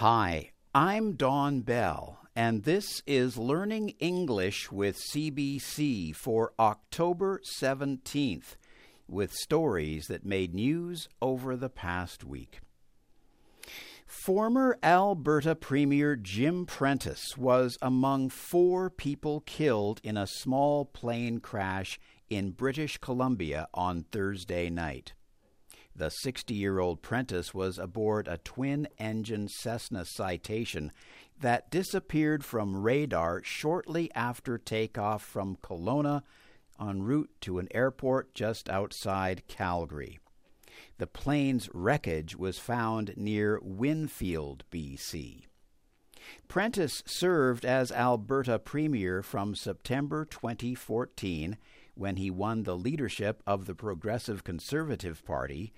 Hi, I'm Don Bell, and this is Learning English with CBC for October 17th, with stories that made news over the past week. Former Alberta Premier Jim Prentice was among four people killed in a small plane crash in British Columbia on Thursday night. The 60 year old Prentice was aboard a twin engine Cessna Citation that disappeared from radar shortly after takeoff from Kelowna en route to an airport just outside Calgary. The plane's wreckage was found near Winfield, BC. Prentice served as Alberta Premier from September 2014 when he won the leadership of the Progressive Conservative Party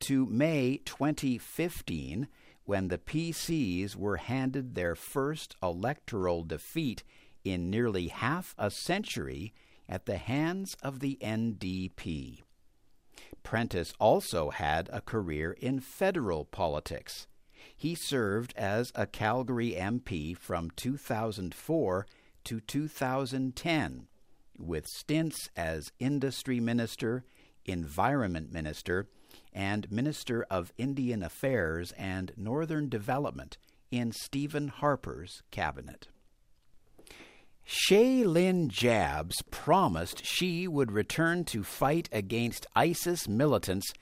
to May 2015 when the PCs were handed their first electoral defeat in nearly half a century at the hands of the NDP. Prentice also had a career in federal politics. He served as a Calgary MP from 2004 to 2010 with stints as Industry Minister, Environment Minister, and Minister of Indian Affairs and Northern Development in Stephen Harper's cabinet. Shae-Lyn Jabs promised she would return to fight against ISIS militants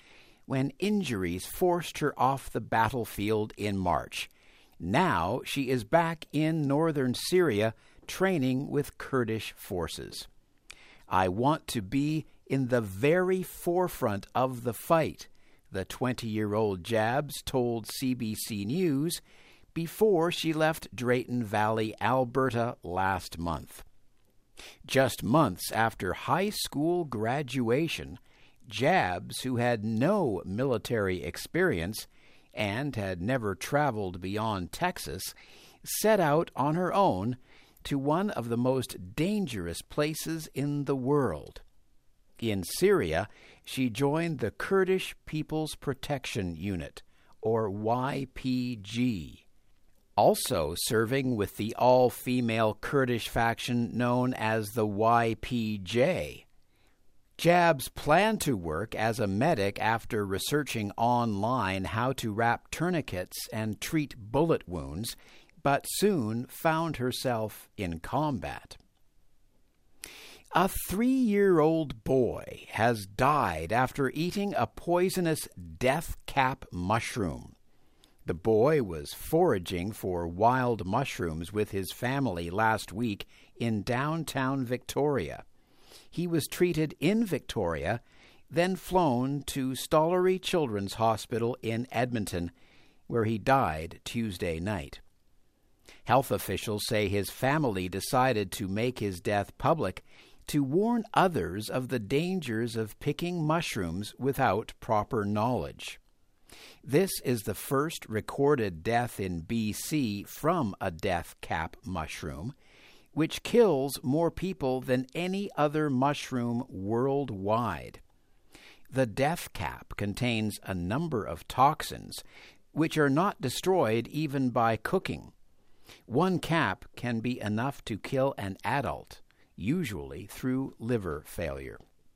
when injuries forced her off the battlefield in March. Now she is back in northern Syria training with Kurdish forces. I want to be in the very forefront of the fight, the 20 year old Jabs told CBC News before she left Drayton Valley, Alberta last month. Just months after high school graduation, Jabs, who had no military experience and had never traveled beyond Texas, set out on her own to one of the most dangerous places in the world. In Syria, she joined the Kurdish People's Protection Unit, or YPG. Also serving with the all female Kurdish faction known as the YPJ. Jabs planned to work as a medic after researching online how to wrap tourniquets and treat bullet wounds but soon found herself in combat. A three year old boy has died after eating a poisonous death cap mushroom. The boy was foraging for wild mushrooms with his family last week in downtown Victoria. He was treated in Victoria, then flown to Stollery Children's Hospital in Edmonton, where he died Tuesday night. Health officials say his family decided to make his death public to warn others of the dangers of picking mushrooms without proper knowledge. This is the first recorded death in BC from a death cap mushroom, which kills more people than any other mushroom worldwide. The death cap contains a number of toxins which are not destroyed even by cooking. One cap can be enough to kill an adult, usually through liver failure.